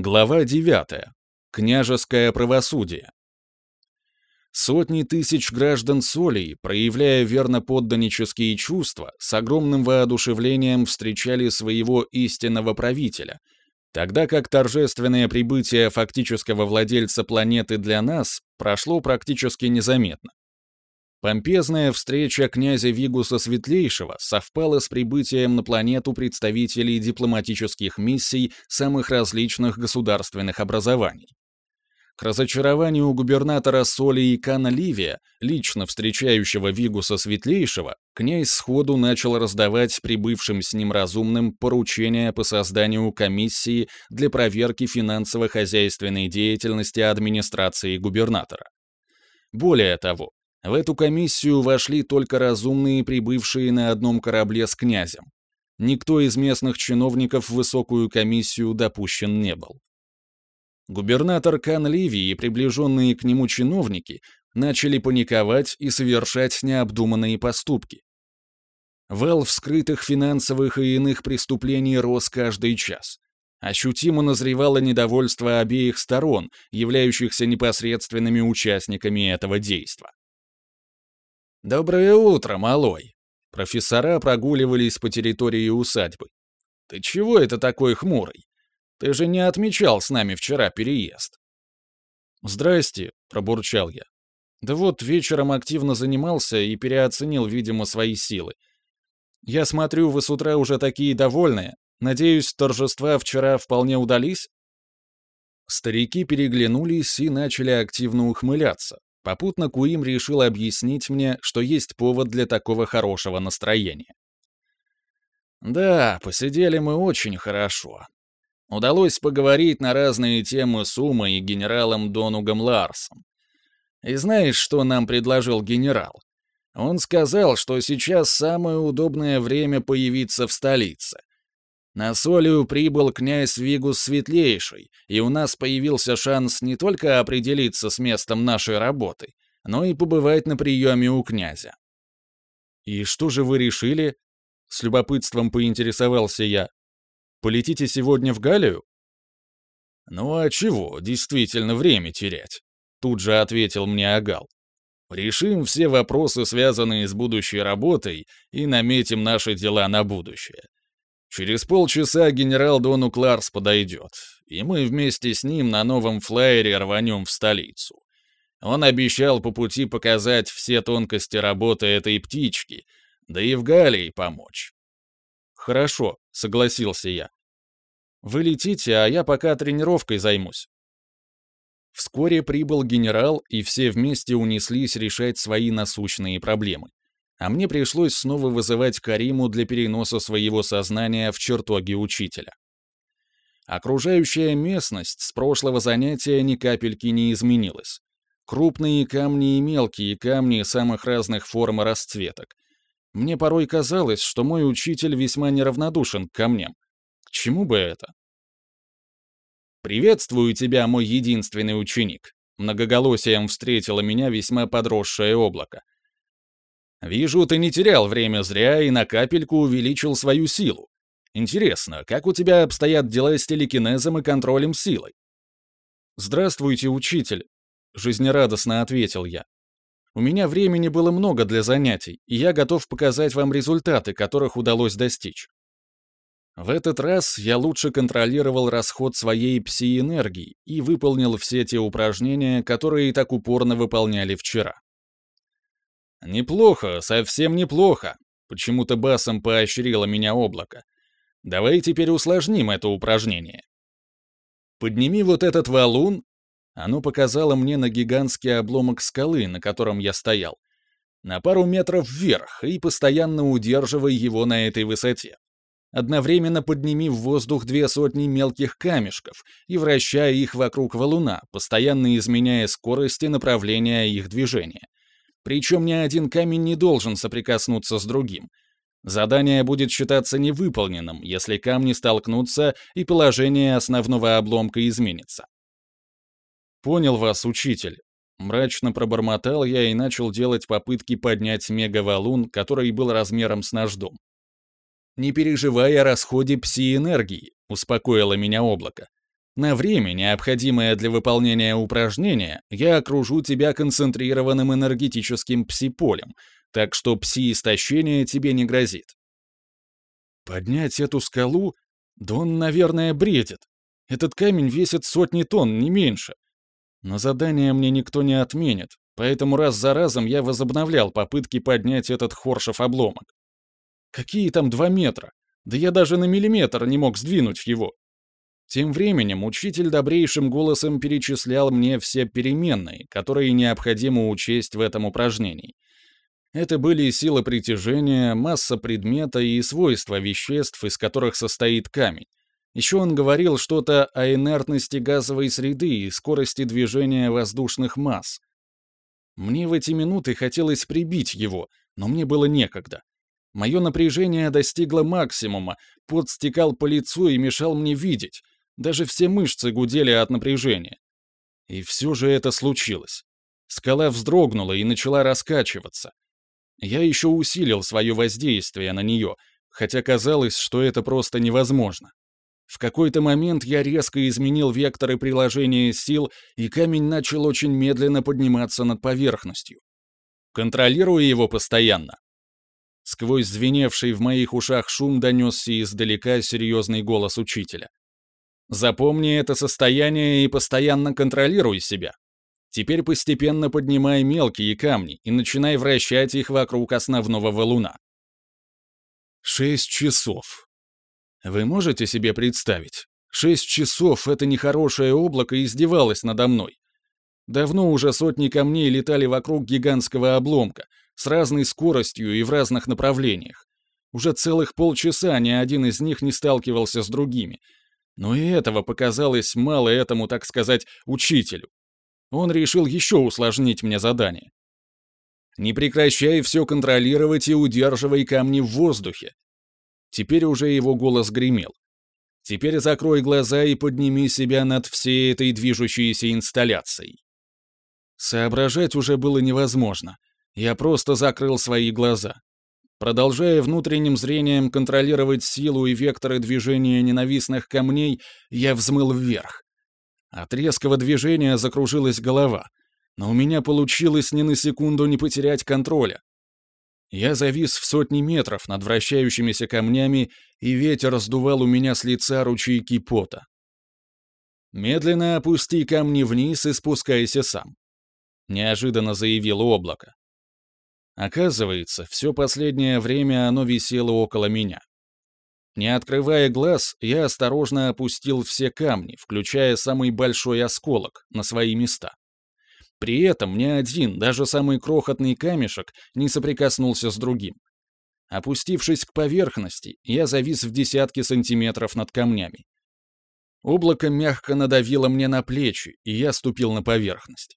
Глава 9. Княжеское правосудие. Сотни тысяч граждан Солей, проявляя верноподданнические чувства, с огромным воодушевлением встречали своего истинного правителя, тогда как торжественное прибытие фактического владельца планеты для нас прошло практически незаметно. Помпезная встреча князя Вигуса Светлейшего совпала с прибытием на планету представителей дипломатических миссий самых различных государственных образований. К разочарованию губернатора Соли и Кана Ливия, лично встречающего Вигуса Светлейшего, князь сходу начал раздавать прибывшим с ним разумным поручения по созданию комиссии для проверки финансово-хозяйственной деятельности администрации губернатора. Более того, в эту комиссию вошли только разумные, прибывшие на одном корабле с князем. Никто из местных чиновников в высокую комиссию допущен не был. Губернатор Кан Ливии и приближенные к нему чиновники начали паниковать и совершать необдуманные поступки. Вал вскрытых финансовых и иных преступлений рос каждый час. Ощутимо назревало недовольство обеих сторон, являющихся непосредственными участниками этого действа. «Доброе утро, малой!» Профессора прогуливались по территории усадьбы. «Ты чего это такой хмурый? Ты же не отмечал с нами вчера переезд». «Здрасте», — пробурчал я. «Да вот, вечером активно занимался и переоценил, видимо, свои силы. Я смотрю, вы с утра уже такие довольные. Надеюсь, торжества вчера вполне удались?» Старики переглянулись и начали активно ухмыляться, Попутно Куим решил объяснить мне, что есть повод для такого хорошего настроения. Да, посидели мы очень хорошо. Удалось поговорить на разные темы с Умой и генералом Донугом Ларсом. И знаешь, что нам предложил генерал? Он сказал, что сейчас самое удобное время появиться в столице. На Солию прибыл князь Вигус Светлейший, и у нас появился шанс не только определиться с местом нашей работы, но и побывать на приеме у князя. «И что же вы решили?» — с любопытством поинтересовался я. «Полетите сегодня в Галию?» «Ну а чего, действительно, время терять?» — тут же ответил мне Агал. «Решим все вопросы, связанные с будущей работой, и наметим наши дела на будущее. Через полчаса генерал Дону Кларс подойдет, и мы вместе с ним на новом флайере рванем в столицу. Он обещал по пути показать все тонкости работы этой птички, да и в Галии помочь. «Хорошо», — согласился я. «Вы летите, а я пока тренировкой займусь». Вскоре прибыл генерал, и все вместе унеслись решать свои насущные проблемы а мне пришлось снова вызывать Кариму для переноса своего сознания в чертоги учителя. Окружающая местность с прошлого занятия ни капельки не изменилась. Крупные камни и мелкие камни самых разных форм и расцветок. Мне порой казалось, что мой учитель весьма неравнодушен к камням. К чему бы это? «Приветствую тебя, мой единственный ученик», многоголосием встретило меня весьма подросшее облако. Вижу, ты не терял время зря и на капельку увеличил свою силу. Интересно, как у тебя обстоят дела с телекинезом и контролем силы? Здравствуйте, учитель, жизнерадостно ответил я. У меня времени было много для занятий, и я готов показать вам результаты, которых удалось достичь. В этот раз я лучше контролировал расход своей пси-энергии и выполнил все те упражнения, которые так упорно выполняли вчера. «Неплохо, совсем неплохо», — почему-то басом поощрило меня облако. «Давай теперь усложним это упражнение». «Подними вот этот валун», оно показало мне на гигантский обломок скалы, на котором я стоял, на пару метров вверх и постоянно удерживай его на этой высоте. Одновременно подними в воздух две сотни мелких камешков и вращая их вокруг валуна, постоянно изменяя скорость и направление их движения. Причем ни один камень не должен соприкоснуться с другим. Задание будет считаться невыполненным, если камни столкнутся и положение основного обломка изменится. «Понял вас, учитель». Мрачно пробормотал я и начал делать попытки поднять мегавалун, который был размером с наш дом. «Не переживай о расходе пси-энергии», — успокоило меня облако. На время, необходимое для выполнения упражнения, я окружу тебя концентрированным энергетическим пси-полем, так что пси-истощение тебе не грозит. Поднять эту скалу? Да он, наверное, бредит. Этот камень весит сотни тонн, не меньше. Но задание мне никто не отменит, поэтому раз за разом я возобновлял попытки поднять этот хоршев обломок. Какие там два метра? Да я даже на миллиметр не мог сдвинуть его. Тем временем учитель добрейшим голосом перечислял мне все переменные, которые необходимо учесть в этом упражнении. Это были сила притяжения, масса предмета и свойства веществ, из которых состоит камень. Еще он говорил что-то о инертности газовой среды и скорости движения воздушных масс. Мне в эти минуты хотелось прибить его, но мне было некогда. Мое напряжение достигло максимума, пот стекал по лицу и мешал мне видеть, даже все мышцы гудели от напряжения. И все же это случилось. Скала вздрогнула и начала раскачиваться. Я еще усилил свое воздействие на нее, хотя казалось, что это просто невозможно. В какой-то момент я резко изменил векторы приложения сил, и камень начал очень медленно подниматься над поверхностью. Контролируя его постоянно. Сквозь звеневший в моих ушах шум донесся издалека серьезный голос учителя. Запомни это состояние и постоянно контролируй себя. Теперь постепенно поднимай мелкие камни и начинай вращать их вокруг основного валуна. Шесть часов. Вы можете себе представить? Шесть часов это нехорошее облако издевалось надо мной. Давно уже сотни камней летали вокруг гигантского обломка, с разной скоростью и в разных направлениях. Уже целых полчаса ни один из них не сталкивался с другими, но и этого показалось мало этому, так сказать, учителю. Он решил еще усложнить мне задание. Не прекращай все контролировать и удерживай камни в воздухе. Теперь уже его голос гремел. Теперь закрой глаза и подними себя над всей этой движущейся инсталляцией. Соображать уже было невозможно. Я просто закрыл свои глаза. Продолжая внутренним зрением контролировать силу и векторы движения ненавистных камней, я взмыл вверх. От резкого движения закружилась голова, но у меня получилось ни на секунду не потерять контроля. Я завис в сотни метров над вращающимися камнями, и ветер сдувал у меня с лица ручейки пота. «Медленно опусти камни вниз и спускайся сам», — неожиданно заявило облако. Оказывается, все последнее время оно висело около меня. Не открывая глаз, я осторожно опустил все камни, включая самый большой осколок, на свои места. При этом ни один, даже самый крохотный камешек, не соприкоснулся с другим. Опустившись к поверхности, я завис в десятки сантиметров над камнями. Облако мягко надавило мне на плечи, и я ступил на поверхность.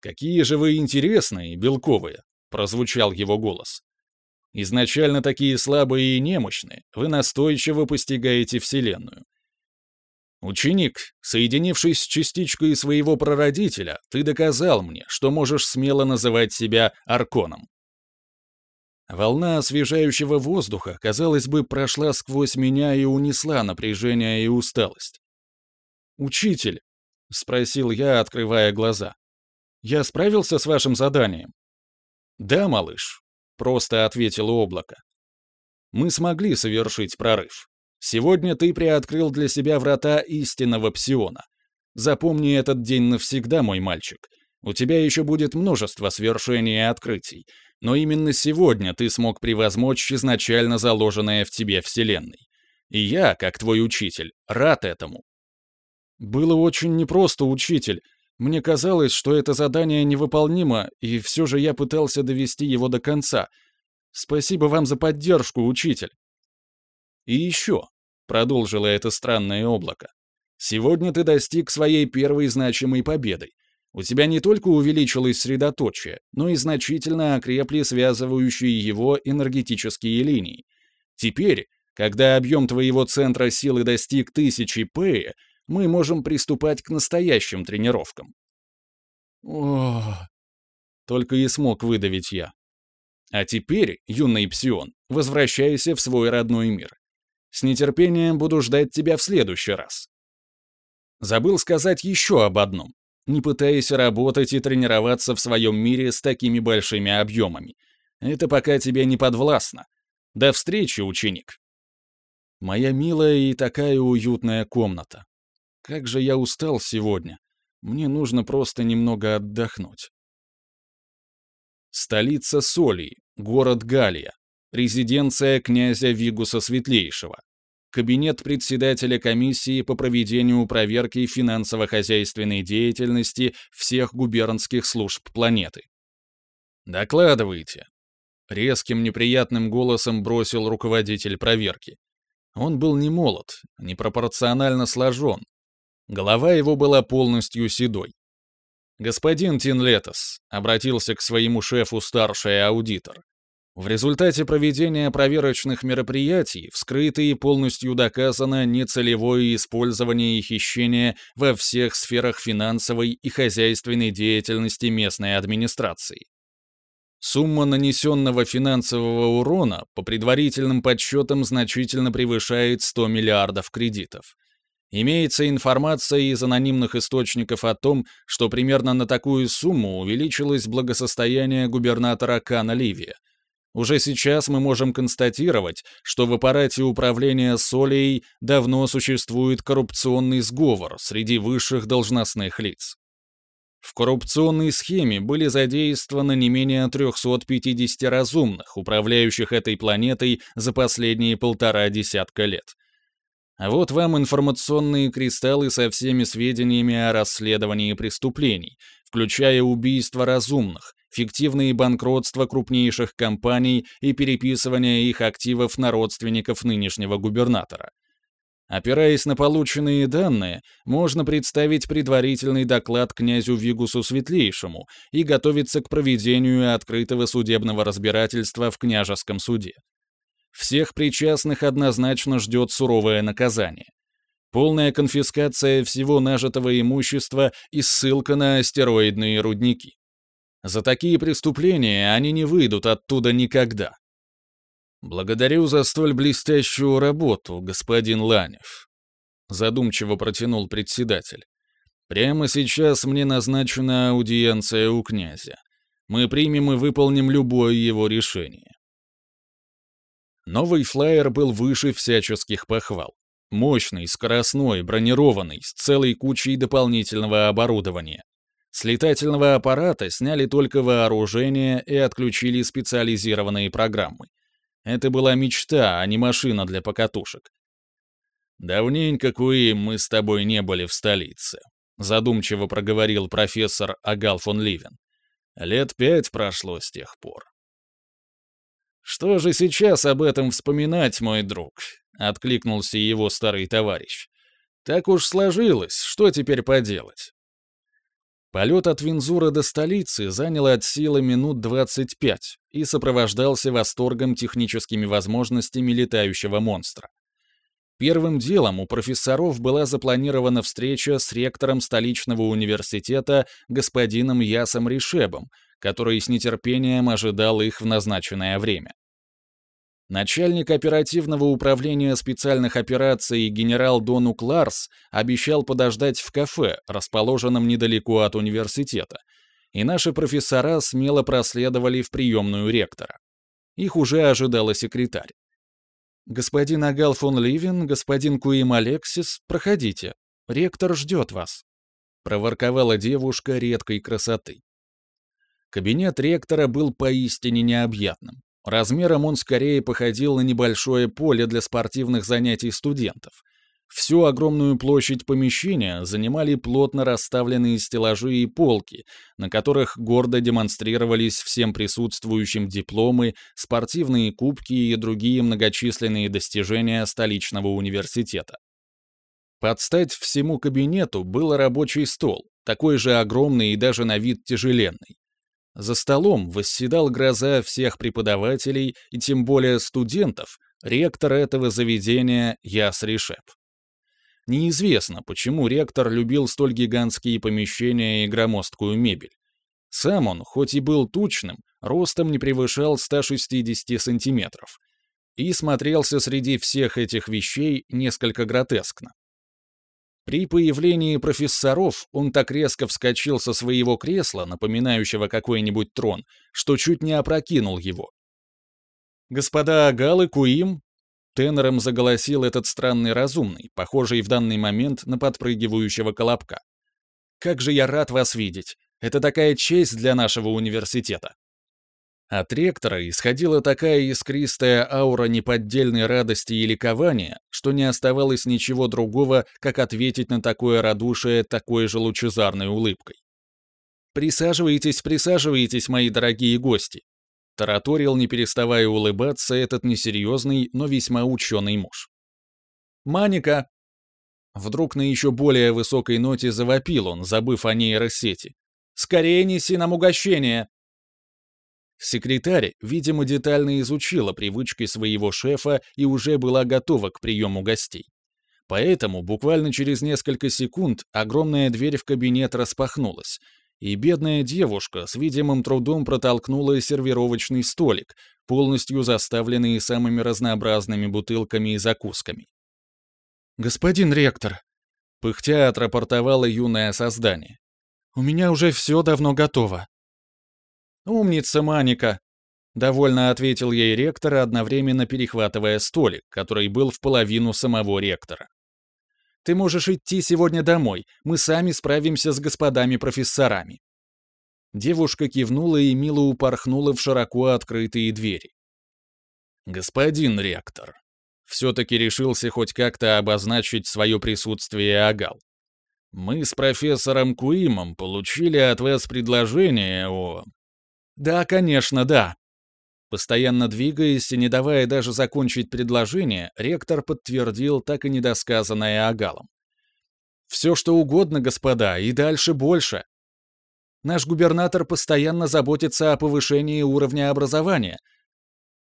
«Какие же вы интересные, белковые!» Прозвучал его голос. Изначально такие слабые и немощные, вы настойчиво постигаете Вселенную. Ученик, соединившись с частичкой своего прародителя, ты доказал мне, что можешь смело называть себя Арконом. Волна освежающего воздуха, казалось бы, прошла сквозь меня и унесла напряжение и усталость. «Учитель», — спросил я, открывая глаза, — «я справился с вашим заданием?» «Да, малыш», — просто ответило облако. «Мы смогли совершить прорыв. Сегодня ты приоткрыл для себя врата истинного псиона. Запомни этот день навсегда, мой мальчик. У тебя еще будет множество свершений и открытий, но именно сегодня ты смог превозмочь изначально заложенное в тебе Вселенной. И я, как твой учитель, рад этому». «Было очень непросто, учитель», мне казалось, что это задание невыполнимо, и все же я пытался довести его до конца. Спасибо вам за поддержку, учитель. И еще, — продолжило это странное облако, — сегодня ты достиг своей первой значимой победы. У тебя не только увеличилось средоточие, но и значительно окрепли связывающие его энергетические линии. Теперь, когда объем твоего центра силы достиг тысячи П, мы можем приступать к настоящим тренировкам. О, только и смог выдавить я. А теперь, юный псион, возвращайся в свой родной мир. С нетерпением буду ждать тебя в следующий раз. Забыл сказать еще об одном. Не пытайся работать и тренироваться в своем мире с такими большими объемами. Это пока тебе не подвластно. До встречи, ученик. Моя милая и такая уютная комната. Как же я устал сегодня. Мне нужно просто немного отдохнуть. Столица Солии, город Галия, резиденция князя Вигуса Светлейшего, кабинет председателя комиссии по проведению проверки финансово-хозяйственной деятельности всех губернских служб планеты. «Докладывайте», — резким неприятным голосом бросил руководитель проверки. Он был не молод, непропорционально сложен. Голова его была полностью седой. «Господин Тинлетос», — обратился к своему шефу старший аудитор, в результате проведения проверочных мероприятий вскрыто и полностью доказано нецелевое использование и хищение во всех сферах финансовой и хозяйственной деятельности местной администрации. Сумма нанесенного финансового урона по предварительным подсчетам значительно превышает 100 миллиардов кредитов. Имеется информация из анонимных источников о том, что примерно на такую сумму увеличилось благосостояние губернатора Кана Ливия – уже сейчас мы можем констатировать, что в аппарате управления Солей давно существует коррупционный сговор среди высших должностных лиц. В коррупционной схеме были задействованы не менее 350 разумных, управляющих этой планетой за последние полтора десятка лет. Вот вам информационные кристаллы со всеми сведениями о расследовании преступлений, включая убийства разумных, фиктивные банкротства крупнейших компаний и переписывание их активов на родственников нынешнего губернатора. Опираясь на полученные данные, можно представить предварительный доклад князю Вигусу Светлейшему и готовиться к проведению открытого судебного разбирательства в княжеском суде. Всех причастных однозначно ждет суровое наказание. Полная конфискация всего нажитого имущества и ссылка на астероидные рудники. За такие преступления они не выйдут оттуда никогда. Благодарю за столь блестящую работу, господин Ланев. Задумчиво протянул председатель. Прямо сейчас мне назначена аудиенция у князя. Мы примем и выполним любое его решение. Новый флайер был выше всяческих похвал. Мощный, скоростной, бронированный, с целой кучей дополнительного оборудования. С летательного аппарата сняли только вооружение и отключили специализированные программы. Это была мечта, а не машина для покатушек. «Давненько, Куи, мы с тобой не были в столице», — задумчиво проговорил профессор Агал фон Ливен. «Лет пять прошло с тех пор». «Что же сейчас об этом вспоминать, мой друг?» — откликнулся его старый товарищ. «Так уж сложилось, что теперь поделать? Полет от Винзура до столицы занял от силы минут 25 и сопровождался восторгом техническими возможностями летающего монстра. Первым делом у профессоров была запланирована встреча с ректором столичного университета господином Ясом Ришебом, который с нетерпением ожидал их в назначенное время. Начальник оперативного управления специальных операций генерал Донук Ларс обещал подождать в кафе, расположенном недалеко от университета, и наши профессора смело проследовали в приемную ректора. Их уже ожидала секретарь. «Господин Агал фон Ливен, господин Куим Алексис, проходите. Ректор ждет вас», — проворковала девушка редкой красоты. Кабинет ректора был поистине необъятным. Размером он скорее походил на небольшое поле для спортивных занятий студентов. Всю огромную площадь помещения занимали плотно расставленные стеллажи и полки, на которых гордо демонстрировались всем присутствующим дипломы, спортивные кубки и другие многочисленные достижения столичного университета. Под стать всему кабинету был рабочий стол, такой же огромный и даже на вид тяжеленный. За столом восседал гроза всех преподавателей и тем более студентов, ректор этого заведения Яс Ришеп. Неизвестно, почему ректор любил столь гигантские помещения и громоздкую мебель. Сам он, хоть и был тучным, ростом не превышал 160 сантиметров, и смотрелся среди всех этих вещей несколько гротескно. При появлении профессоров он так резко вскочил со своего кресла, напоминающего какой-нибудь трон, что чуть не опрокинул его. «Господа Агал и Куим!» Тенором заголосил этот странный разумный, похожий в данный момент на подпрыгивающего колобка. «Как же я рад вас видеть! Это такая честь для нашего университета!» От ректора исходила такая искристая аура неподдельной радости и ликования, что не оставалось ничего другого, как ответить на такое радушие такой же лучезарной улыбкой. «Присаживайтесь, присаживайтесь, мои дорогие гости!» Тараторил, не переставая улыбаться, этот несерьезный, но весьма ученый муж. «Маника!» Вдруг на еще более высокой ноте завопил он, забыв о нейросети. «Скорее неси нам угощение!» Секретарь, видимо, детально изучила привычки своего шефа и уже была готова к приему гостей. Поэтому буквально через несколько секунд огромная дверь в кабинет распахнулась, и бедная девушка с видимым трудом протолкнула сервировочный столик, полностью заставленный самыми разнообразными бутылками и закусками. «Господин ректор», — пыхтя отрапортовало юное создание, — «у меня уже все давно готово. «Умница, Маника!» — довольно ответил ей ректор, одновременно перехватывая столик, который был в половину самого ректора. «Ты можешь идти сегодня домой, мы сами справимся с господами-профессорами». Девушка кивнула и мило упорхнула в широко открытые двери. «Господин ректор», все-таки решился хоть как-то обозначить свое присутствие Агал. «Мы с профессором Куимом получили от вас предложение о «Да, конечно, да». Постоянно двигаясь и не давая даже закончить предложение, ректор подтвердил так и недосказанное Агалом. «Все что угодно, господа, и дальше больше. Наш губернатор постоянно заботится о повышении уровня образования.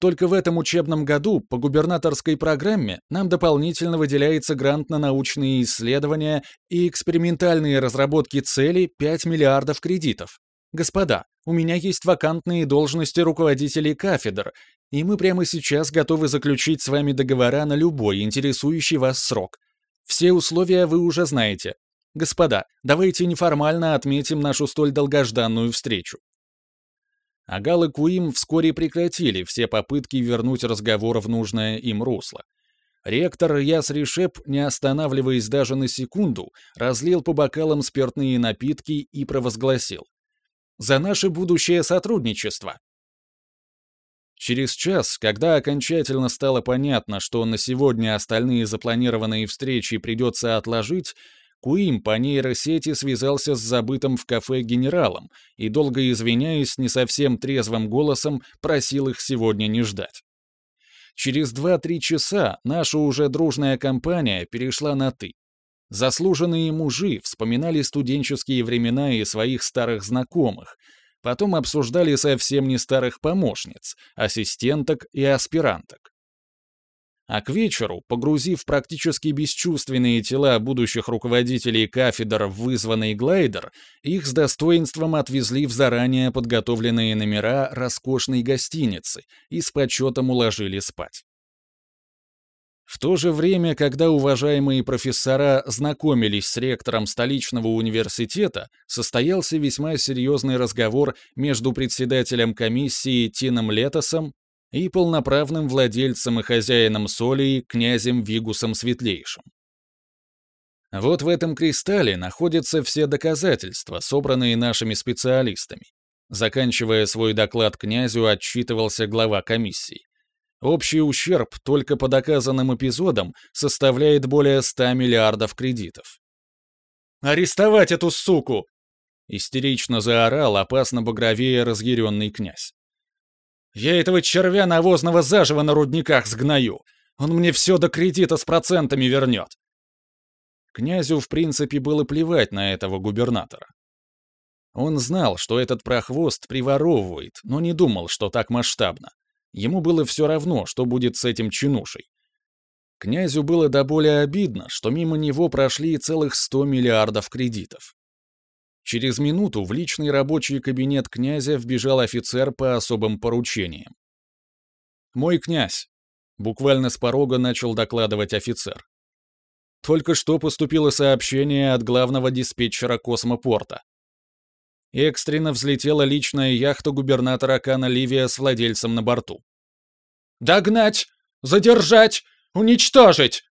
Только в этом учебном году по губернаторской программе нам дополнительно выделяется грант на научные исследования и экспериментальные разработки целей 5 миллиардов кредитов. Господа, у меня есть вакантные должности руководителей кафедр, и мы прямо сейчас готовы заключить с вами договора на любой интересующий вас срок. Все условия вы уже знаете. Господа, давайте неформально отметим нашу столь долгожданную встречу. Агал и Куим вскоре прекратили все попытки вернуть разговор в нужное им русло. Ректор Яс Ришеп, не останавливаясь даже на секунду, разлил по бокалам спиртные напитки и провозгласил за наше будущее сотрудничество. Через час, когда окончательно стало понятно, что на сегодня остальные запланированные встречи придется отложить, Куим по нейросети связался с забытым в кафе генералом и, долго извиняясь не совсем трезвым голосом, просил их сегодня не ждать. Через 2-3 часа наша уже дружная компания перешла на «ты». Заслуженные мужи вспоминали студенческие времена и своих старых знакомых, потом обсуждали совсем не старых помощниц, ассистенток и аспиранток. А к вечеру, погрузив практически бесчувственные тела будущих руководителей кафедр в вызванный глайдер, их с достоинством отвезли в заранее подготовленные номера роскошной гостиницы и с почетом уложили спать. В то же время, когда уважаемые профессора знакомились с ректором столичного университета, состоялся весьма серьезный разговор между председателем комиссии Тином Летосом и полноправным владельцем и хозяином Солии князем Вигусом Светлейшим. Вот в этом кристалле находятся все доказательства, собранные нашими специалистами. Заканчивая свой доклад князю, отчитывался глава комиссии. Общий ущерб только по доказанным эпизодам составляет более 100 миллиардов кредитов. «Арестовать эту суку!» Истерично заорал опасно багровее разъяренный князь. «Я этого червя навозного заживо на рудниках сгною! Он мне все до кредита с процентами вернет!» Князю, в принципе, было плевать на этого губернатора. Он знал, что этот прохвост приворовывает, но не думал, что так масштабно. Ему было все равно, что будет с этим чинушей. Князю было до боли обидно, что мимо него прошли целых 100 миллиардов кредитов. Через минуту в личный рабочий кабинет князя вбежал офицер по особым поручениям. «Мой князь», — буквально с порога начал докладывать офицер. Только что поступило сообщение от главного диспетчера космопорта. Экстренно взлетела личная яхта губернатора Кана Ливия с владельцем на борту. «Догнать! Задержать! Уничтожить!»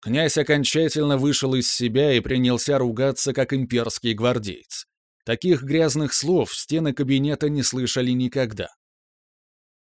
Князь окончательно вышел из себя и принялся ругаться, как имперский гвардеец. Таких грязных слов стены кабинета не слышали никогда.